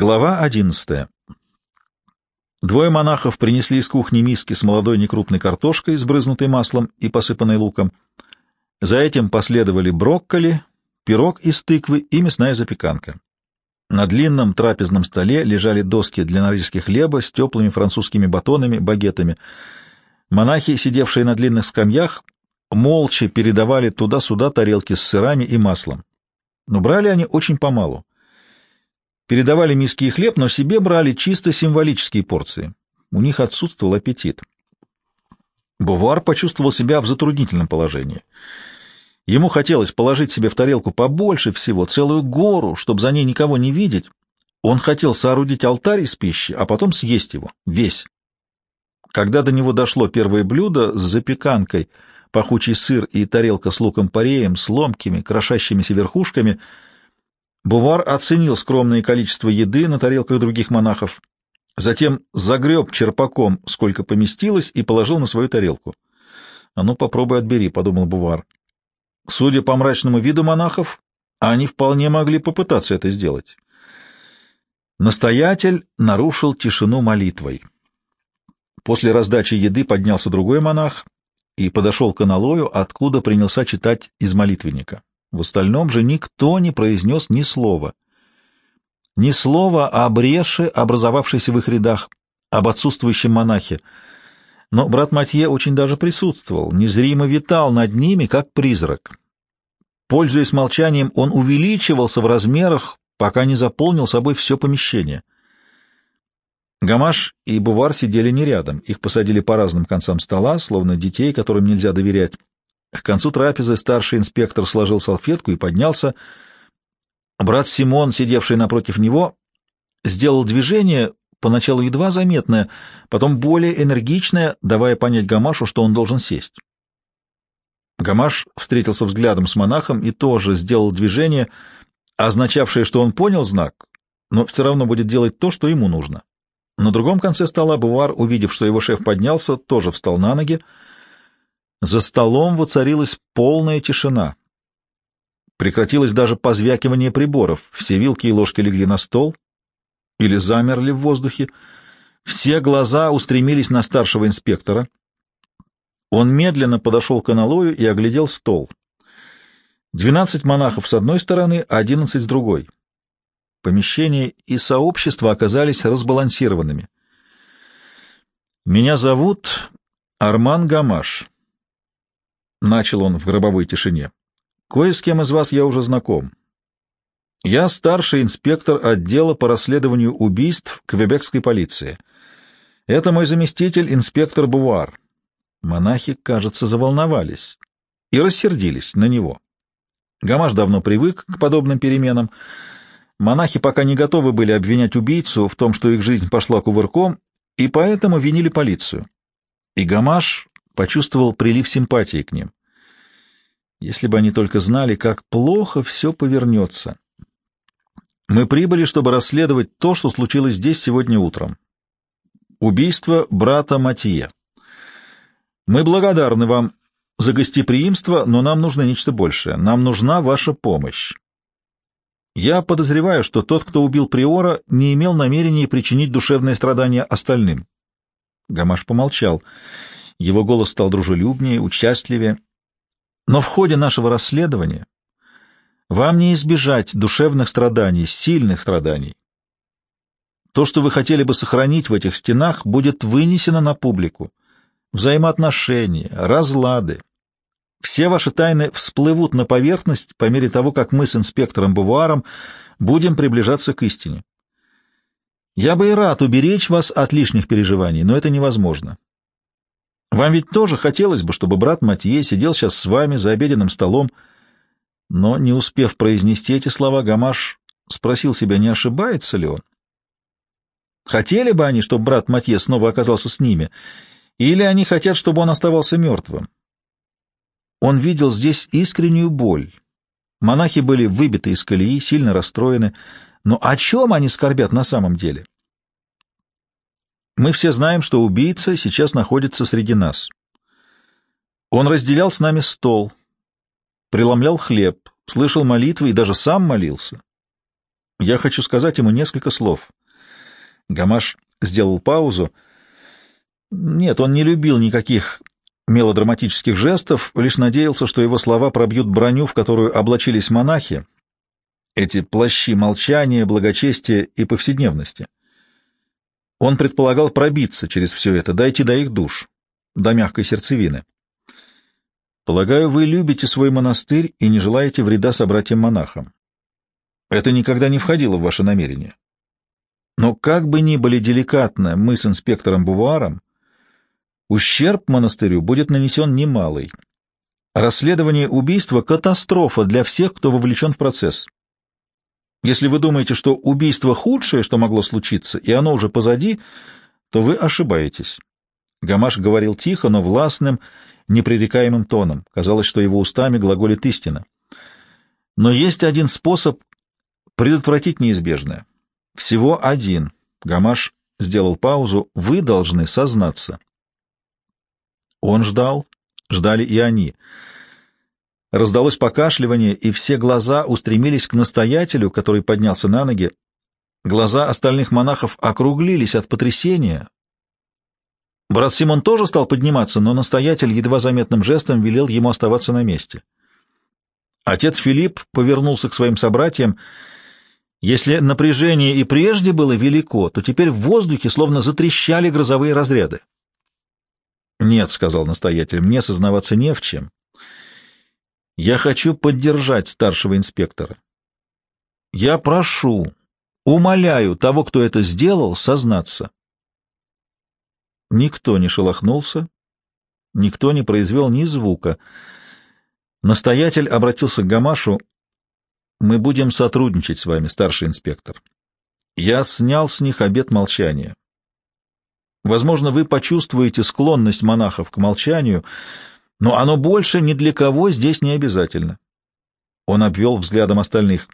Глава одиннадцатая. Двое монахов принесли из кухни миски с молодой некрупной картошкой, сбрызнутой маслом и посыпанной луком. За этим последовали брокколи, пирог из тыквы и мясная запеканка. На длинном трапезном столе лежали доски для нарезки хлеба с теплыми французскими батонами, багетами. Монахи, сидевшие на длинных скамьях, молча передавали туда-сюда тарелки с сырами и маслом. Но брали они очень помалу. Передавали миски и хлеб, но себе брали чисто символические порции. У них отсутствовал аппетит. Бувар почувствовал себя в затруднительном положении. Ему хотелось положить себе в тарелку побольше всего, целую гору, чтобы за ней никого не видеть. Он хотел соорудить алтарь из пищи, а потом съесть его, весь. Когда до него дошло первое блюдо с запеканкой, пахучий сыр и тарелка с луком-пореем, с ломкими, крошащимися верхушками — Бувар оценил скромное количество еды на тарелках других монахов, затем загреб черпаком, сколько поместилось, и положил на свою тарелку. «А ну, попробуй отбери», — подумал Бувар. Судя по мрачному виду монахов, они вполне могли попытаться это сделать. Настоятель нарушил тишину молитвой. После раздачи еды поднялся другой монах и подошел к аналою, откуда принялся читать из молитвенника. В остальном же никто не произнес ни слова. Ни слова о бреше, образовавшейся в их рядах, об отсутствующем монахе. Но брат Матье очень даже присутствовал, незримо витал над ними, как призрак. Пользуясь молчанием, он увеличивался в размерах, пока не заполнил собой все помещение. Гамаш и Бувар сидели не рядом, их посадили по разным концам стола, словно детей, которым нельзя доверять. К концу трапезы старший инспектор сложил салфетку и поднялся. Брат Симон, сидевший напротив него, сделал движение, поначалу едва заметное, потом более энергичное, давая понять Гамашу, что он должен сесть. Гамаш встретился взглядом с монахом и тоже сделал движение, означавшее, что он понял знак, но все равно будет делать то, что ему нужно. На другом конце стола Бувар, увидев, что его шеф поднялся, тоже встал на ноги, за столом воцарилась полная тишина. Прекратилось даже позвякивание приборов. Все вилки и ложки легли на стол или замерли в воздухе. Все глаза устремились на старшего инспектора. Он медленно подошел к аналою и оглядел стол. Двенадцать монахов с одной стороны, одиннадцать с другой. Помещение и сообщество оказались разбалансированными. «Меня зовут Арман Гамаш. — начал он в гробовой тишине. «Кое с кем из вас я уже знаком. Я старший инспектор отдела по расследованию убийств Квебекской полиции. Это мой заместитель, инспектор Бувар». Монахи, кажется, заволновались и рассердились на него. Гамаш давно привык к подобным переменам. Монахи пока не готовы были обвинять убийцу в том, что их жизнь пошла кувырком, и поэтому винили полицию. И Гамаш почувствовал прилив симпатии к ним. Если бы они только знали, как плохо все повернется. Мы прибыли, чтобы расследовать то, что случилось здесь сегодня утром. Убийство брата Матье. Мы благодарны вам за гостеприимство, но нам нужно нечто большее. Нам нужна ваша помощь. Я подозреваю, что тот, кто убил Приора, не имел намерения причинить душевное страдание остальным. Гамаш помолчал. Его голос стал дружелюбнее, участливее. Но в ходе нашего расследования вам не избежать душевных страданий, сильных страданий. То, что вы хотели бы сохранить в этих стенах, будет вынесено на публику. Взаимоотношения, разлады. Все ваши тайны всплывут на поверхность по мере того, как мы с инспектором Буваром будем приближаться к истине. Я бы и рад уберечь вас от лишних переживаний, но это невозможно. Вам ведь тоже хотелось бы, чтобы брат Матье сидел сейчас с вами за обеденным столом. Но, не успев произнести эти слова, Гамаш спросил себя, не ошибается ли он. Хотели бы они, чтобы брат Матье снова оказался с ними, или они хотят, чтобы он оставался мертвым? Он видел здесь искреннюю боль. Монахи были выбиты из колеи, сильно расстроены. Но о чем они скорбят на самом деле? Мы все знаем, что убийца сейчас находится среди нас. Он разделял с нами стол, преломлял хлеб, слышал молитвы и даже сам молился. Я хочу сказать ему несколько слов. Гамаш сделал паузу. Нет, он не любил никаких мелодраматических жестов, лишь надеялся, что его слова пробьют броню, в которую облачились монахи, эти плащи молчания, благочестия и повседневности. Он предполагал пробиться через все это, дойти до их душ, до мягкой сердцевины. Полагаю, вы любите свой монастырь и не желаете вреда собратьям-монахам. Это никогда не входило в ваше намерение. Но как бы ни были деликатны мы с инспектором Бувуаром, ущерб монастырю будет нанесен немалый. Расследование убийства — катастрофа для всех, кто вовлечен в процесс. Если вы думаете, что убийство худшее, что могло случиться, и оно уже позади, то вы ошибаетесь. Гамаш говорил тихо, но властным, непререкаемым тоном. Казалось, что его устами глаголит истина. Но есть один способ предотвратить неизбежное. Всего один. Гамаш сделал паузу. Вы должны сознаться. Он ждал, ждали и они — Раздалось покашливание, и все глаза устремились к настоятелю, который поднялся на ноги. Глаза остальных монахов округлились от потрясения. Брат Симон тоже стал подниматься, но настоятель едва заметным жестом велел ему оставаться на месте. Отец Филипп повернулся к своим собратьям. Если напряжение и прежде было велико, то теперь в воздухе словно затрещали грозовые разряды. «Нет», — сказал настоятель, — «мне сознаваться не в чем. Я хочу поддержать старшего инспектора. Я прошу, умоляю того, кто это сделал, сознаться. Никто не шелохнулся, никто не произвел ни звука. Настоятель обратился к Гамашу. «Мы будем сотрудничать с вами, старший инспектор. Я снял с них обет молчания. Возможно, вы почувствуете склонность монахов к молчанию, но оно больше ни для кого здесь не обязательно. Он обвел взглядом остальных.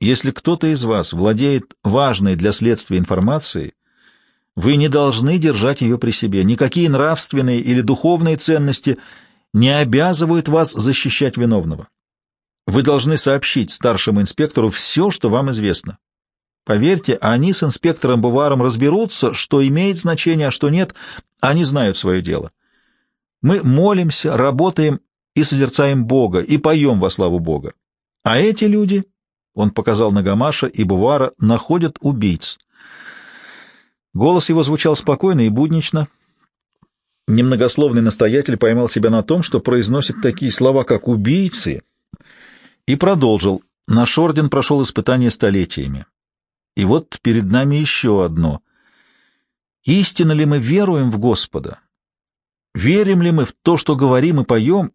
Если кто-то из вас владеет важной для следствия информацией, вы не должны держать ее при себе. Никакие нравственные или духовные ценности не обязывают вас защищать виновного. Вы должны сообщить старшему инспектору все, что вам известно. Поверьте, они с инспектором Буваром разберутся, что имеет значение, а что нет, они знают свое дело. Мы молимся, работаем и созерцаем Бога, и поем во славу Бога. А эти люди, — он показал на Гамаша и Бувара, — находят убийц. Голос его звучал спокойно и буднично. Немногословный настоятель поймал себя на том, что произносит такие слова, как «убийцы», и продолжил. Наш орден прошел испытание столетиями. И вот перед нами еще одно. Истинно ли мы веруем в Господа? Верим ли мы в то, что говорим и поем,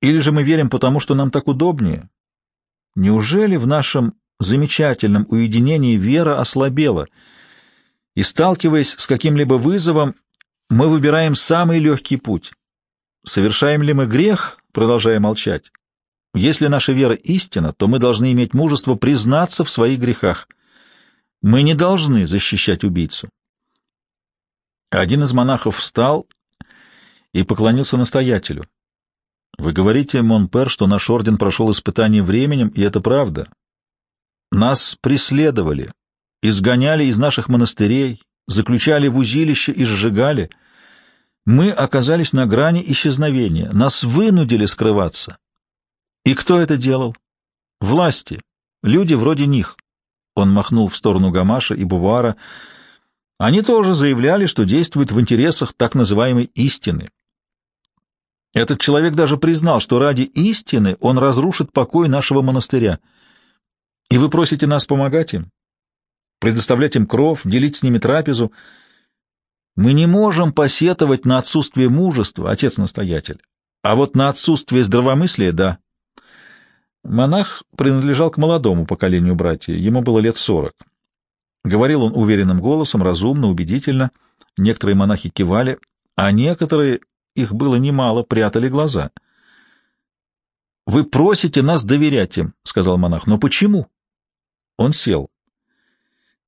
или же мы верим потому, что нам так удобнее? Неужели в нашем замечательном уединении вера ослабела, и, сталкиваясь с каким-либо вызовом, мы выбираем самый легкий путь? Совершаем ли мы грех, продолжая молчать? Если наша вера истина, то мы должны иметь мужество признаться в своих грехах. Мы не должны защищать убийцу. Один из монахов встал и поклонился настоятелю. «Вы говорите, Монпер, что наш орден прошел испытание временем, и это правда. Нас преследовали, изгоняли из наших монастырей, заключали в узилище и сжигали. Мы оказались на грани исчезновения, нас вынудили скрываться. И кто это делал? Власти, люди вроде них». Он махнул в сторону Гамаша и Бувара. Они тоже заявляли, что действуют в интересах так называемой истины. Этот человек даже признал, что ради истины он разрушит покой нашего монастыря. И вы просите нас помогать им? Предоставлять им кров, делить с ними трапезу? Мы не можем посетовать на отсутствие мужества, отец-настоятель. А вот на отсутствие здравомыслия — да. Монах принадлежал к молодому поколению братья, ему было лет сорок. Говорил он уверенным голосом, разумно, убедительно. Некоторые монахи кивали, а некоторые их было немало, прятали глаза. «Вы просите нас доверять им», — сказал монах. «Но почему?» Он сел.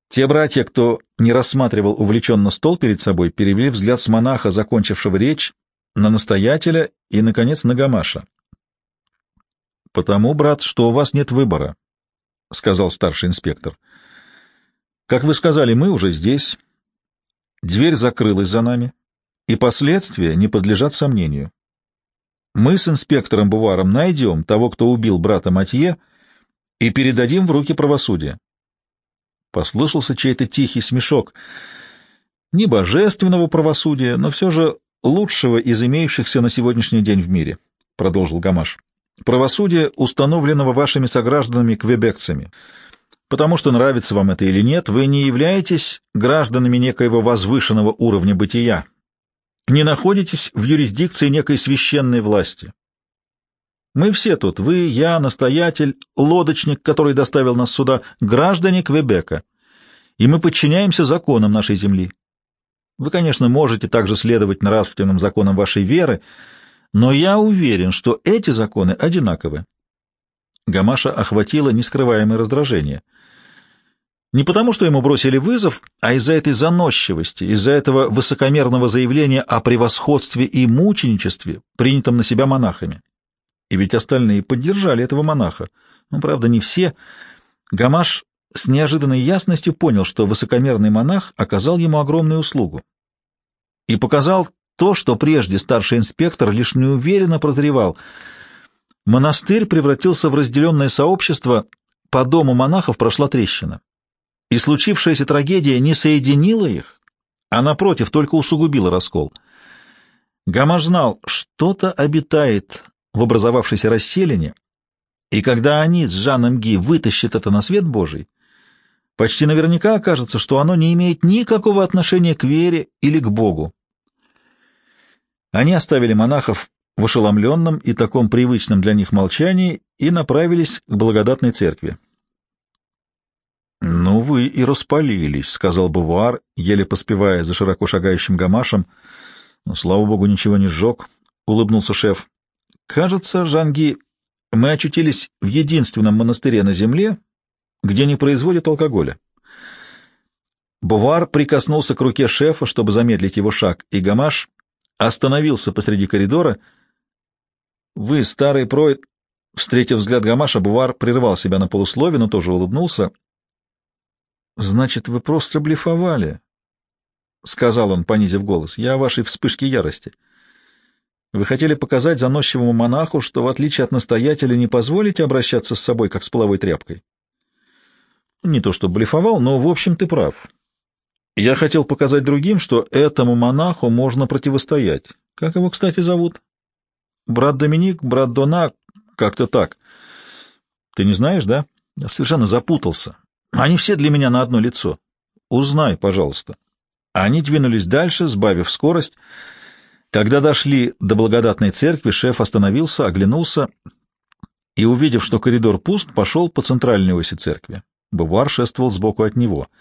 Те братья, кто не рассматривал увлеченно стол перед собой, перевели взгляд с монаха, закончившего речь, на настоятеля и, наконец, на Гамаша. «Потому, брат, что у вас нет выбора», — сказал старший инспектор. — Как вы сказали, мы уже здесь. Дверь закрылась за нами, и последствия не подлежат сомнению. Мы с инспектором Буваром найдем того, кто убил брата Матье, и передадим в руки правосудия. Послышался чей-то тихий смешок. Не божественного правосудия, но все же лучшего из имеющихся на сегодняшний день в мире, — продолжил Гамаш. Правосудие, установленного вашими согражданами-квебекцами. Потому что нравится вам это или нет, вы не являетесь гражданами некоего возвышенного уровня бытия, не находитесь в юрисдикции некой священной власти. Мы все тут, вы, я, настоятель, лодочник, который доставил нас сюда, граждане Квебека, и мы подчиняемся законам нашей земли. Вы, конечно, можете также следовать нравственным законам вашей веры, но я уверен, что эти законы одинаковы. Гамаша охватило нескрываемое раздражение. Не потому, что ему бросили вызов, а из-за этой заносчивости, из-за этого высокомерного заявления о превосходстве и мученичестве, принятом на себя монахами. И ведь остальные поддержали этого монаха. Ну, правда, не все. Гамаш с неожиданной ясностью понял, что высокомерный монах оказал ему огромную услугу. И показал то, что прежде старший инспектор лишь неуверенно прозревал. Монастырь превратился в разделенное сообщество, по дому монахов прошла трещина. И случившаяся трагедия не соединила их, а, напротив, только усугубила раскол. Гамаш знал, что-то обитает в образовавшейся расселине, и когда они с Жаном Ги вытащат это на свет Божий, почти наверняка окажется, что оно не имеет никакого отношения к вере или к Богу. Они оставили монахов в ошеломленном и таком привычном для них молчании и направились к благодатной церкви. «Ну вы и распалились», — сказал Бувуар, еле поспевая за широко шагающим гамашем. «Ну, слава богу, ничего не сжег», — улыбнулся шеф. «Кажется, Жанги, мы очутились в единственном монастыре на земле, где не производят алкоголя». Бувар прикоснулся к руке шефа, чтобы замедлить его шаг, и Гамаш остановился посреди коридора. «Вы, старый проид...» Встретив взгляд Гамаша, Бувар прервал себя на полуслове, но тоже улыбнулся. «Значит, вы просто блефовали», — сказал он, понизив голос. «Я о вашей вспышке ярости. Вы хотели показать заносчивому монаху, что, в отличие от настоятеля, не позволите обращаться с собой, как с половой тряпкой?» «Не то что блефовал, но, в общем, ты прав. Я хотел показать другим, что этому монаху можно противостоять. Как его, кстати, зовут? Брат Доминик, брат Дона, как-то так. Ты не знаешь, да? Я совершенно запутался. Они все для меня на одно лицо. Узнай, пожалуйста. Они двинулись дальше, сбавив скорость. Когда дошли до благодатной церкви, шеф остановился, оглянулся и, увидев, что коридор пуст, пошел по центральной оси церкви. Бувар шествовал сбоку от него —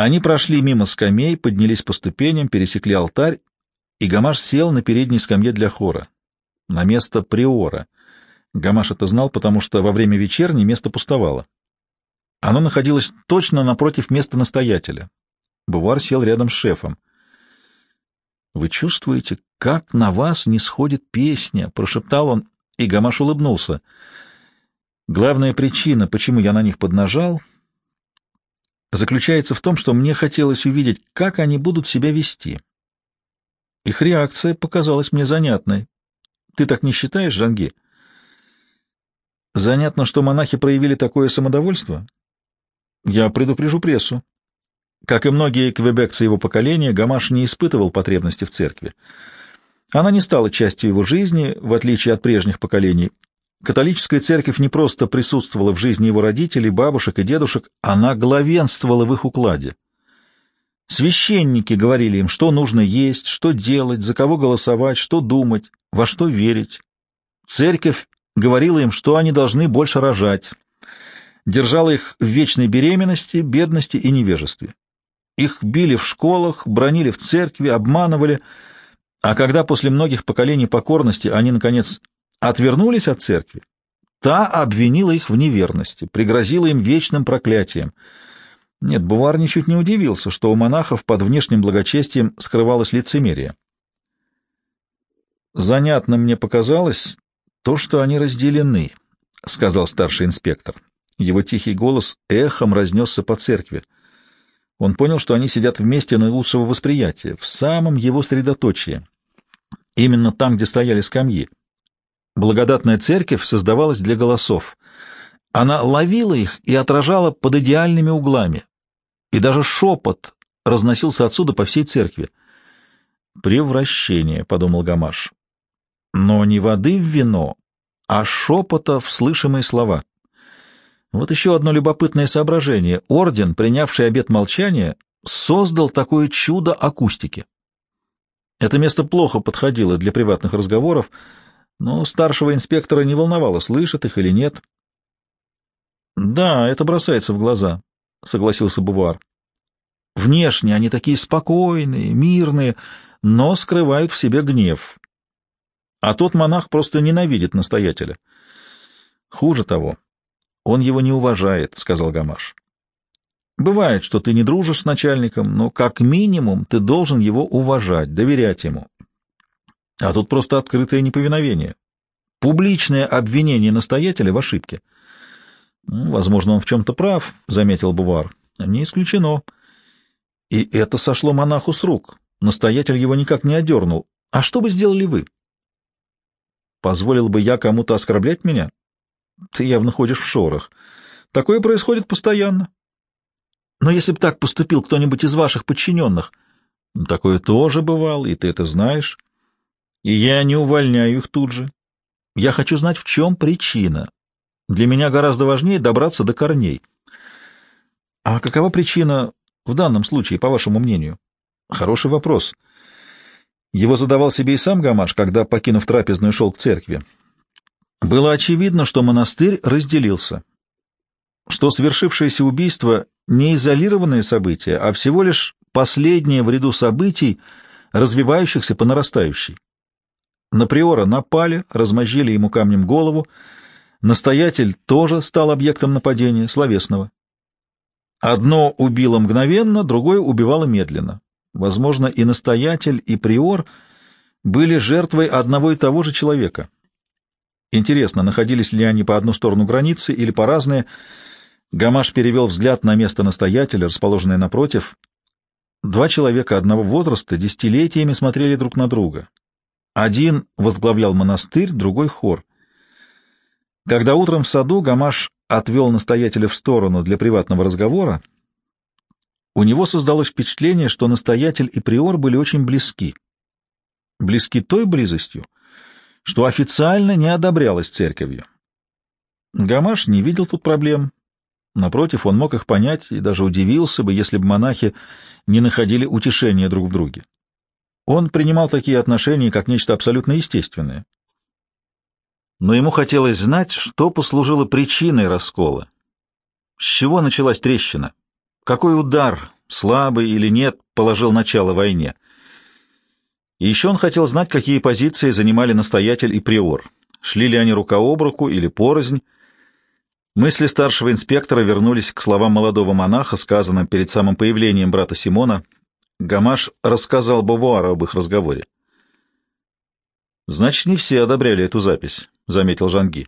они прошли мимо скамей, поднялись по ступеням, пересекли алтарь, и Гамаш сел на передней скамье для хора, на место приора. Гамаш это знал, потому что во время вечерни место пустовало. Оно находилось точно напротив места настоятеля. Бувар сел рядом с шефом. «Вы чувствуете, как на вас не сходит песня?» — прошептал он, и Гамаш улыбнулся. «Главная причина, почему я на них поднажал, заключается в том, что мне хотелось увидеть, как они будут себя вести. Их реакция показалась мне занятной. Ты так не считаешь, Жанги? Занятно, что монахи проявили такое самодовольство? Я предупрежу прессу. Как и многие квебекцы его поколения, Гамаш не испытывал потребности в церкви. Она не стала частью его жизни, в отличие от прежних поколений, Католическая церковь не просто присутствовала в жизни его родителей, бабушек и дедушек, она главенствовала в их укладе. Священники говорили им, что нужно есть, что делать, за кого голосовать, что думать, во что верить. Церковь говорила им, что они должны больше рожать, держала их в вечной беременности, бедности и невежестве. Их били в школах, бронили в церкви, обманывали, а когда после многих поколений покорности они, наконец, отвернулись от церкви, та обвинила их в неверности, пригрозила им вечным проклятием. Нет, Бувар ничуть не удивился, что у монахов под внешним благочестием скрывалось лицемерие. «Занятно мне показалось то, что они разделены», — сказал старший инспектор. Его тихий голос эхом разнесся по церкви. Он понял, что они сидят вместе наилучшего восприятия, в самом его средоточии, именно там, где стояли скамьи. Благодатная церковь создавалась для голосов. Она ловила их и отражала под идеальными углами. И даже шепот разносился отсюда по всей церкви. «Превращение», — подумал Гамаш. «Но не воды в вино, а шепота в слышимые слова». Вот еще одно любопытное соображение. Орден, принявший обет молчания, создал такое чудо акустики. Это место плохо подходило для приватных разговоров, но старшего инспектора не волновало, слышат их или нет. «Да, это бросается в глаза», — согласился Бувар. «Внешне они такие спокойные, мирные, но скрывают в себе гнев. А тот монах просто ненавидит настоятеля. Хуже того, он его не уважает, — сказал Гамаш. Бывает, что ты не дружишь с начальником, но как минимум ты должен его уважать, доверять ему. А тут просто открытое неповиновение. Публичное обвинение настоятеля в ошибке. Ну, возможно, он в чем-то прав, — заметил Бувар. Не исключено. И это сошло монаху с рук. Настоятель его никак не одернул. А что бы сделали вы? Позволил бы я кому-то оскорблять меня? Ты явно ходишь в шорах. Такое происходит постоянно. Но если бы так поступил кто-нибудь из ваших подчиненных, ну, такое тоже бывало, и ты это знаешь. И я не увольняю их тут же. Я хочу знать, в чем причина. Для меня гораздо важнее добраться до корней. А какова причина в данном случае, по вашему мнению? Хороший вопрос. Его задавал себе и сам Гамаш, когда, покинув трапезную, шел к церкви. Было очевидно, что монастырь разделился, что свершившееся убийство не изолированное событие, а всего лишь последнее в ряду событий, развивающихся по нарастающей. На приора напали, размозжили ему камнем голову, настоятель тоже стал объектом нападения, словесного. Одно убило мгновенно, другое убивало медленно. Возможно, и настоятель, и приор были жертвой одного и того же человека — Интересно, находились ли они по одну сторону границы или по разные. Гамаш перевел взгляд на место настоятеля, расположенное напротив. Два человека одного возраста десятилетиями смотрели друг на друга. Один возглавлял монастырь, другой — хор. Когда утром в саду Гамаш отвел настоятеля в сторону для приватного разговора, у него создалось впечатление, что настоятель и приор были очень близки. Близки той близостью, что официально не одобрялось церковью. Гамаш не видел тут проблем. Напротив, он мог их понять и даже удивился бы, если бы монахи не находили утешения друг в друге. Он принимал такие отношения как нечто абсолютно естественное. Но ему хотелось знать, что послужило причиной раскола. С чего началась трещина? Какой удар, слабый или нет, положил начало войне? — еще он хотел знать, какие позиции занимали настоятель и приор. Шли ли они рука об руку или порознь. Мысли старшего инспектора вернулись к словам молодого монаха, сказанным перед самым появлением брата Симона. Гамаш рассказал Бавуару об их разговоре. «Значит, не все одобряли эту запись», — заметил Жанги.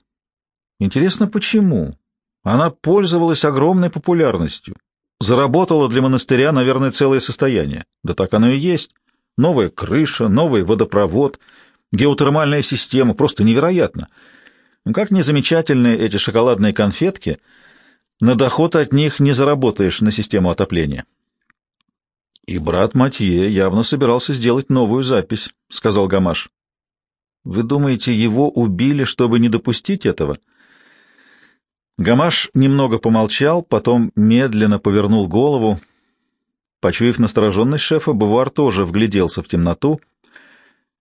«Интересно, почему? Она пользовалась огромной популярностью. Заработала для монастыря, наверное, целое состояние. Да так оно и есть новая крыша, новый водопровод, геотермальная система, просто невероятно. Как незамечательные эти шоколадные конфетки, на доход от них не заработаешь на систему отопления. И брат Матье явно собирался сделать новую запись, — сказал Гамаш. Вы думаете, его убили, чтобы не допустить этого? Гамаш немного помолчал, потом медленно повернул голову, Почуяв настороженность шефа, Бувар тоже вгляделся в темноту.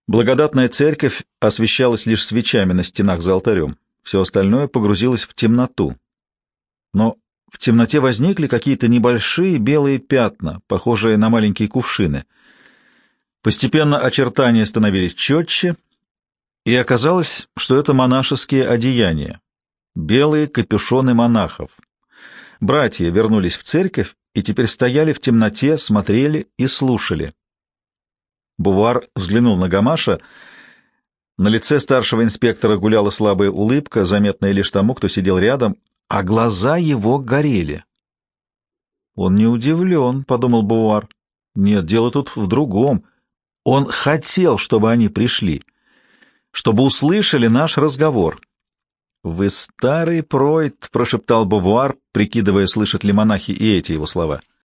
Благодатная церковь освещалась лишь свечами на стенах за алтарем. Все остальное погрузилось в темноту. Но в темноте возникли какие-то небольшие белые пятна, похожие на маленькие кувшины. Постепенно очертания становились четче, и оказалось, что это монашеские одеяния, белые капюшоны монахов. Братья вернулись в церковь и теперь стояли в темноте, смотрели и слушали. Бувар взглянул на Гамаша. На лице старшего инспектора гуляла слабая улыбка, заметная лишь тому, кто сидел рядом, а глаза его горели. Он не удивлен, — подумал Бувар. Нет, дело тут в другом. Он хотел, чтобы они пришли, чтобы услышали наш разговор. «Вы старый пройд», — прошептал Бувуар, прикидывая, слышат ли монахи и эти его слова.